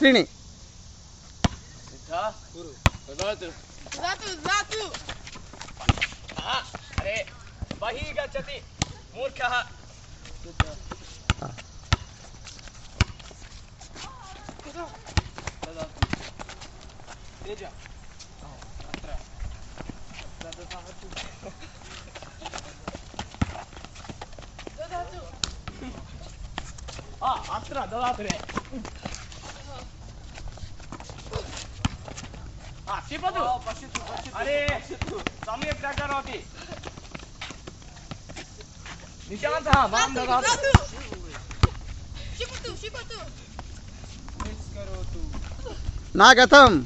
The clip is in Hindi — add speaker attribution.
Speaker 1: त्रीणि.
Speaker 2: हा, अरे बहिः गच्छति मूर्खः. हा अत्र ददातु रे। पक्षी बधु अरे सम्यक् प्रकरोति निशान्तः माँ ददातु
Speaker 3: क्षिपतु क्षिपतु
Speaker 1: नागतम्